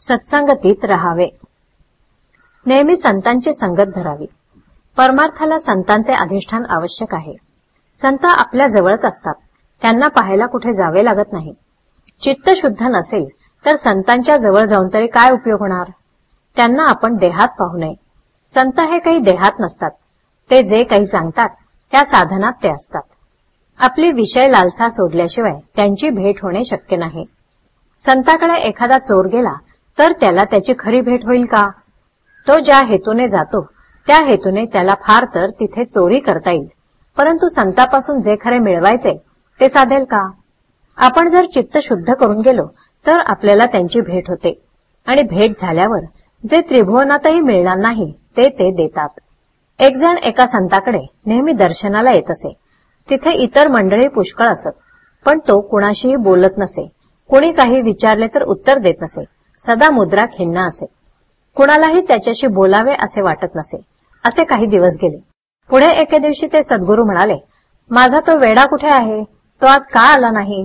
सत्संगतीत राहावे. नेहमी संतांची संगत धरावी. परमार्थाला संतांचे अधिष्ठान आवश्यक आहे. संत आपल्या जवळच असतात. त्यांना पाहायला कुठे जावे लागत नाही. चित्त शुद्ध नसेल तर संतांच्या जवळ जाऊन तरी काय उपयोग होणार? त्यांना आपण देहात पाहू नये. संत हे काही देहात नसतात. ते जे काही सांगतात त्या साधनात ते असतात. आपली विषय लालसा सोडल्याशिवाय त्यांची भेट होणे शक्य नाही. संताकडे एखादा चोर गेला तर त्याला त्याची खरी भेट होईल का? तो ज्या हेतूने जातो त्या हेतूने त्याला फार तर तिथे चोरी करता येईल. परंतु संतापासून जे खरे मिळवायचे ते साधेल का? आपण जर चित्त शुद्ध करून गेलो तर आपल्याला त्यांची भेट होते. आणि भेट झाल्यावर जे त्रिभुवनातही मिळणार नाही ते ते देतात. एक जण एका संताकडे नेहमी दर्शनाला येत असे. तिथे इतर मंडळी पुष्कळ असत पण तो कुणाशीही बोलत नसे. कुणी काही विचारले तर उत्तर देत नसे. सदा मुद्रा खिन्न असे. कुणालाही त्याच्याशी बोलावे असे वाटत नसे. असे काही दिवस गेले. पुढे एके दिवशी ते सद्गुरू म्हणाले माझा तो वेडा कुठे आहे? तो आज का आला नाही?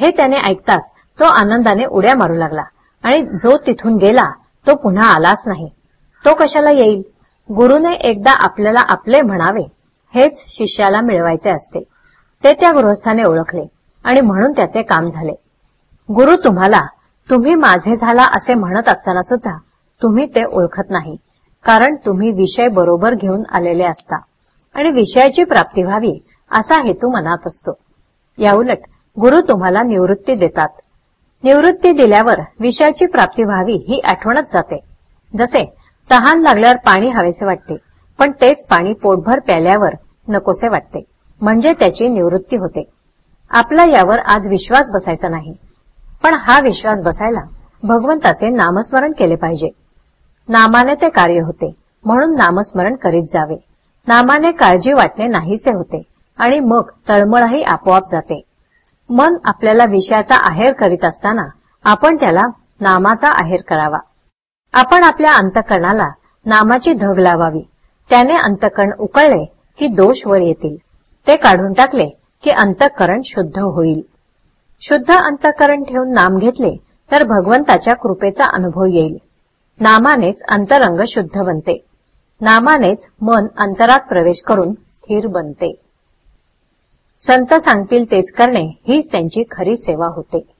हे त्याने ऐकताच तो आनंदाने उड्या मारू लागला आणि जो तिथून गेला तो पुन्हा आलाच नाही. तो कशाला येईल? गुरुने एकदा आपल्याला आपले म्हणावे हेच शिष्याला मिळवायचे असते. ते त्या गृहस्थाने ओळखले आणि म्हणून त्याचे काम झाले. गुरु तुम्हाला तुम्ही माझे झाला असे म्हणत असताना सुद्धा तुम्ही ते ओळखत नाही कारण तुम्ही विषय बरोबर घेऊन आलेले असता. आणि विषयाची प्राप्ती व्हावी असा हेतू मनात असतो. याउलट गुरु तुम्हाला निवृत्ती देतात. निवृत्ती दिल्यावर विषयाची प्राप्ती व्हावी ही आठवणच जाते. जसे तहान लागल्यावर पाणी हवेसे वाटते पण तेच पाणी पोटभर प्याल्यावर नकोसे वाटते. म्हणजे त्याची निवृत्ती होते. आपला यावर आज विश्वास बसायचा नाही. पण हा विश्वास बसायला भगवंताचे नामस्मरण केले पाहिजे. नामाने ते कार्य होते म्हणून नामस्मरण करीत जावे. नामाने काळजी वाटणे नाहीसे होते आणि मग तळमळही आपोआप जाते. मन आपल्याला विषयाचा आहेर करीत असताना आपण त्याला नामाचा आहेर करावा. आपण आपल्या अंतकरणाला नामाची धग लावावी. त्याने अंतकरण उकळले की दोष वर येतील. ते काढून टाकले की अंतकरण शुद्ध होईल. शुद्ध अंतकरण ठेवून नाम घेतले तर भगवंताच्या कृपेचा अनुभव येईल. नामानेच अंतरंग शुद्ध बनते. नामानेच मन अंतरात प्रवेश करून स्थिर बनते. संत सांगतील तेच करणे हीच त्यांची खरी सेवा होते.